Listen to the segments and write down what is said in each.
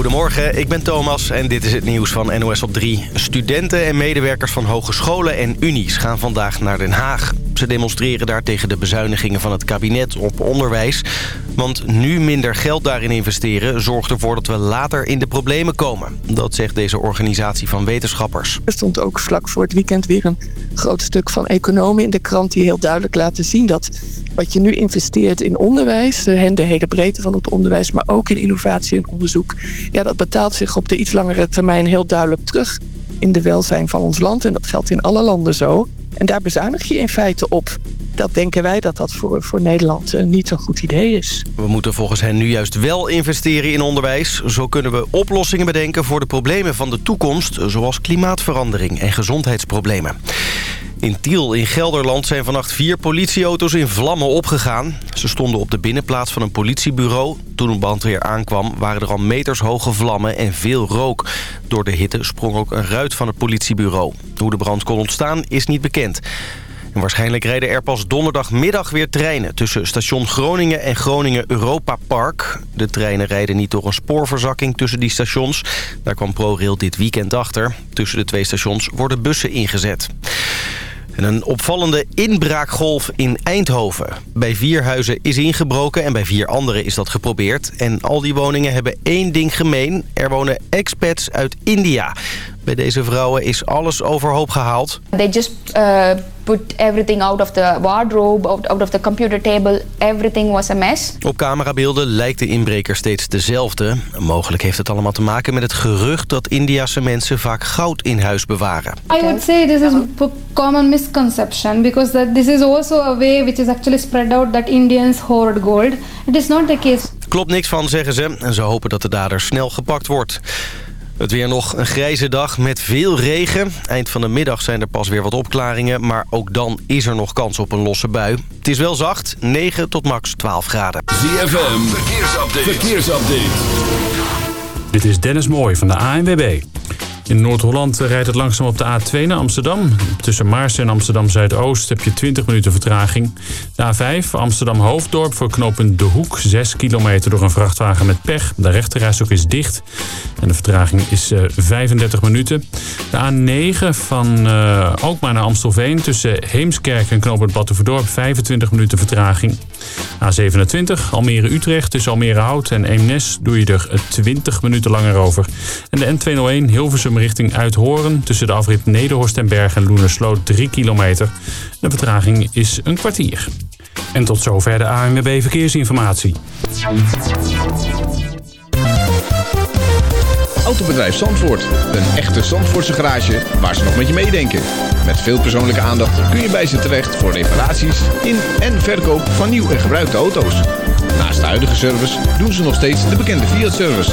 Goedemorgen, ik ben Thomas en dit is het nieuws van NOS op 3. Studenten en medewerkers van hogescholen en unies gaan vandaag naar Den Haag. Ze demonstreren daar tegen de bezuinigingen van het kabinet op onderwijs. Want nu minder geld daarin investeren zorgt ervoor dat we later in de problemen komen. Dat zegt deze organisatie van wetenschappers. Er stond ook vlak voor het weekend weer een groot stuk van economen in de krant... die heel duidelijk laten zien dat wat je nu investeert in onderwijs... de hele breedte van het onderwijs, maar ook in innovatie en onderzoek... ja, dat betaalt zich op de iets langere termijn heel duidelijk terug in de welzijn van ons land. En dat geldt in alle landen zo. En daar bezuinig je in feite op. Dat denken wij dat dat voor, voor Nederland uh, niet zo'n goed idee is. We moeten volgens hen nu juist wel investeren in onderwijs. Zo kunnen we oplossingen bedenken voor de problemen van de toekomst... zoals klimaatverandering en gezondheidsproblemen. In Tiel in Gelderland zijn vannacht vier politieauto's in vlammen opgegaan. Ze stonden op de binnenplaats van een politiebureau. Toen een brandweer aankwam waren er al meters hoge vlammen en veel rook. Door de hitte sprong ook een ruit van het politiebureau. Hoe de brand kon ontstaan is niet bekend. En waarschijnlijk rijden er pas donderdagmiddag weer treinen... tussen station Groningen en Groningen Europa Park. De treinen rijden niet door een spoorverzakking tussen die stations. Daar kwam ProRail dit weekend achter. Tussen de twee stations worden bussen ingezet. En een opvallende inbraakgolf in Eindhoven. Bij vier huizen is ingebroken en bij vier andere is dat geprobeerd. En al die woningen hebben één ding gemeen. Er wonen expats uit India. Bij deze vrouwen is alles overhoop gehaald. They just uh, put everything out of the wardrobe, out, of the computer table. Everything was a mess. Op camerabeelden lijkt de inbreker steeds dezelfde. Mogelijk heeft het allemaal te maken met het gerucht dat Indiase mensen vaak goud in huis bewaren. I would say this is a common misconception because that this is also a way which is actually spread out that Indians hoard gold. It is not the case. Klopt niks van, zeggen ze. En ze hopen dat de dader snel gepakt wordt. Het weer nog een grijze dag met veel regen. Eind van de middag zijn er pas weer wat opklaringen... maar ook dan is er nog kans op een losse bui. Het is wel zacht, 9 tot max 12 graden. ZFM, verkeersupdate. verkeersupdate. Dit is Dennis Mooij van de ANWB. In Noord-Holland rijdt het langzaam op de A2 naar Amsterdam. Tussen Maarsen en Amsterdam-Zuidoost heb je 20 minuten vertraging. De A5 Amsterdam-Hoofddorp voor knooppunt De Hoek. 6 kilometer door een vrachtwagen met pech. De rechterreis is dicht. En de vertraging is uh, 35 minuten. De A9 van uh, Alkmaar naar Amstelveen. Tussen Heemskerk en knooppunt Battenverdorp. 25 minuten vertraging. A27 Almere-Utrecht. Tussen Almere-Hout en Eemnes doe je er 20 minuten langer over. En de N201 Hilversum richting Uithoren. Tussen de afrit Nederhorst en Berg en Loenersloot 3 kilometer. De vertraging is een kwartier. En tot zover de ANWB Verkeersinformatie. Autobedrijf Zandvoort. Een echte Zandvoortse garage waar ze nog met je meedenken. Met veel persoonlijke aandacht kun je bij ze terecht voor reparaties in en verkoop van nieuw en gebruikte auto's. Naast de huidige service doen ze nog steeds de bekende Fiat-service.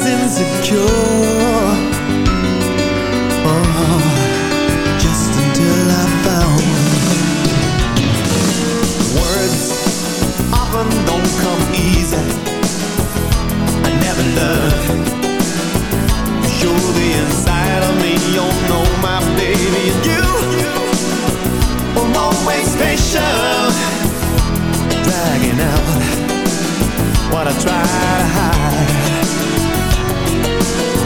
Always insecure. Oh, just until I found Words often don't come easy. I never learned. Show the inside of me, you know my baby. And you were always patient Dragging out what I try to hide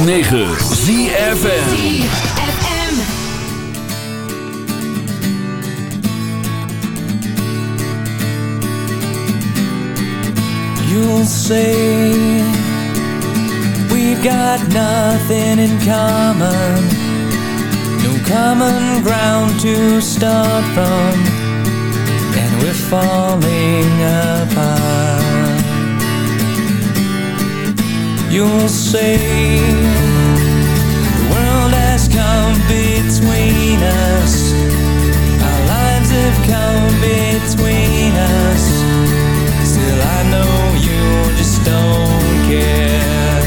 106.9 ZFN You'll say we've got nothing in common, no common ground to start from, and we're falling apart. You'll say have come between us. Still, I know you just don't care.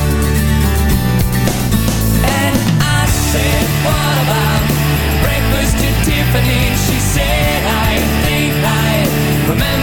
And I said, What about breakfast at? She said, I think I remember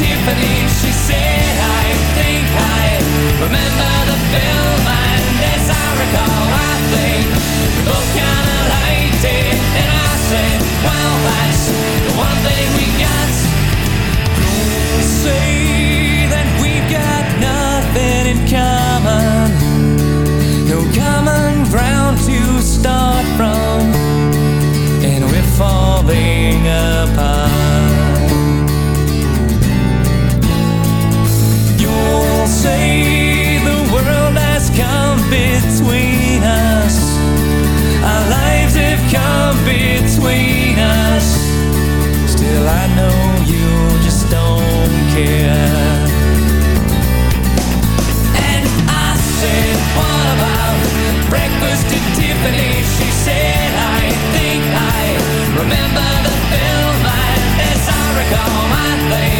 Tiffany? She said, I think I remember the film, and as I recall, I think we both kinda liked it. And I said, Well, that's the one thing we got. Say that we've got nothing in common, no common ground to start from, and we're falling blame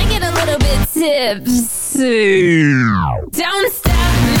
Tips. Don't stop me.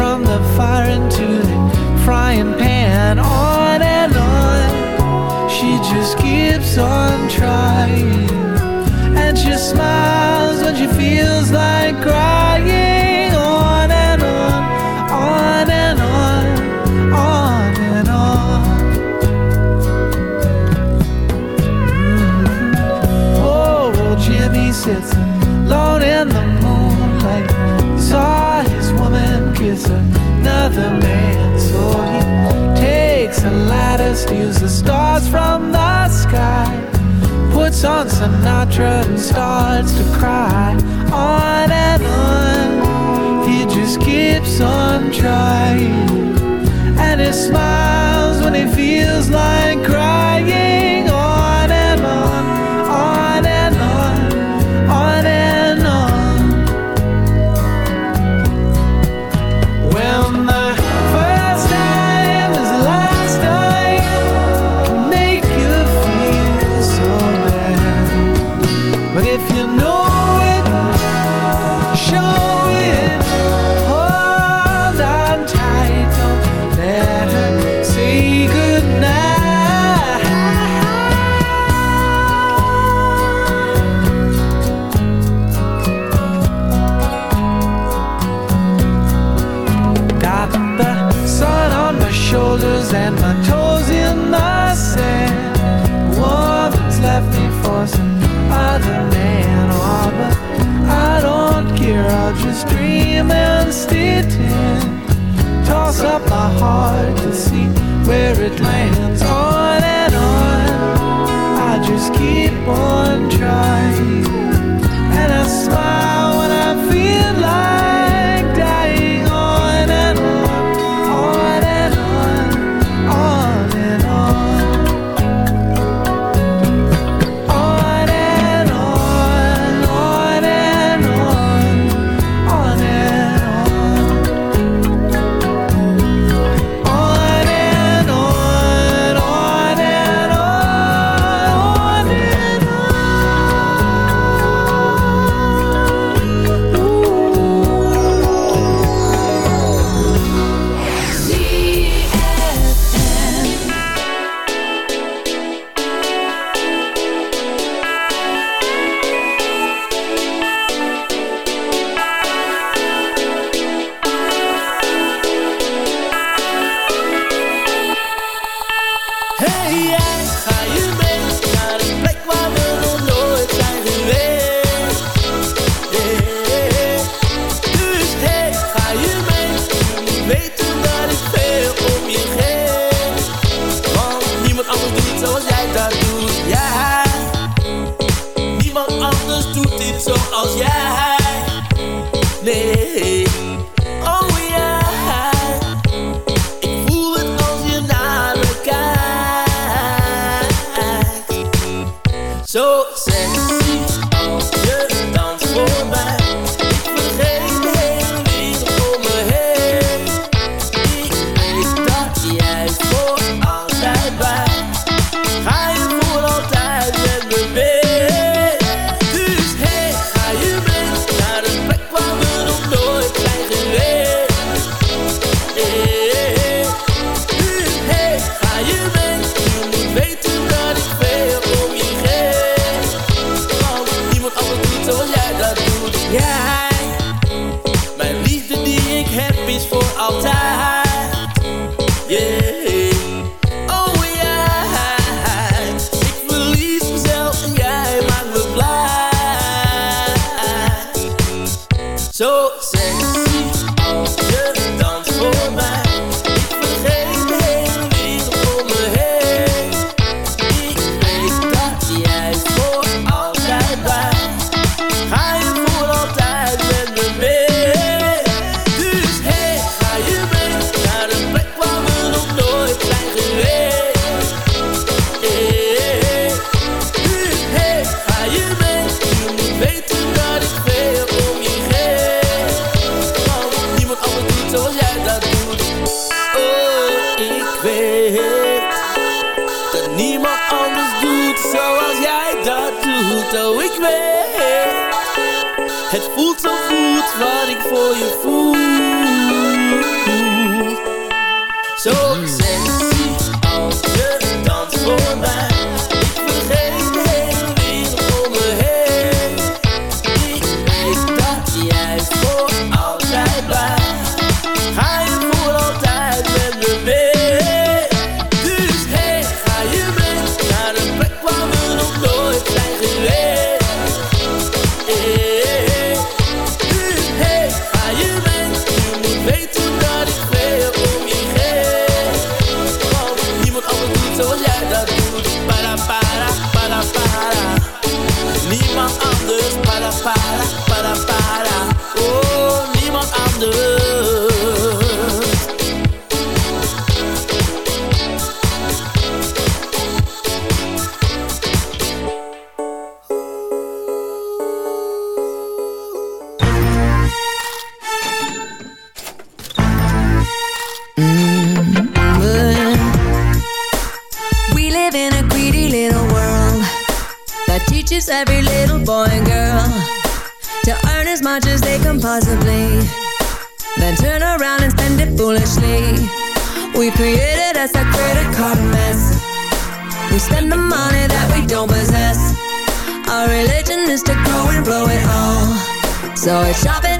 From the fire into the frying pan. On and on, she just keeps on trying. And she smiles when she feels like crying. Another man, so he takes a ladder, steals the stars from the sky puts on Sinatra and starts to cry. On and on, he just keeps on trying. And he smiles when he feels like crying. and. So shopping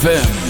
ZFM.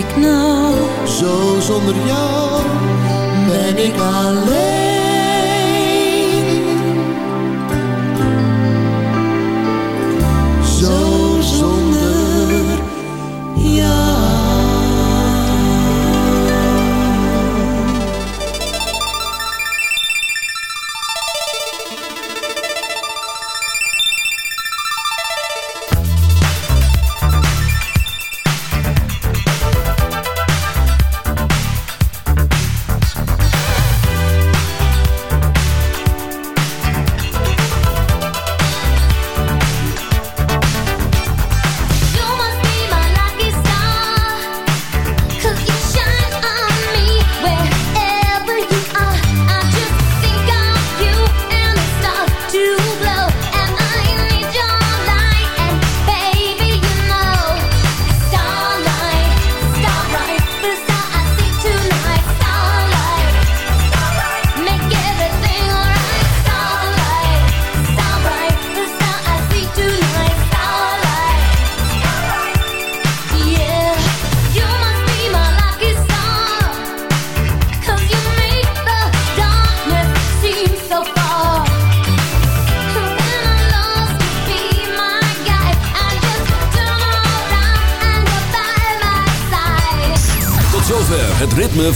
ik nou? Zo zonder jou ben ik alleen.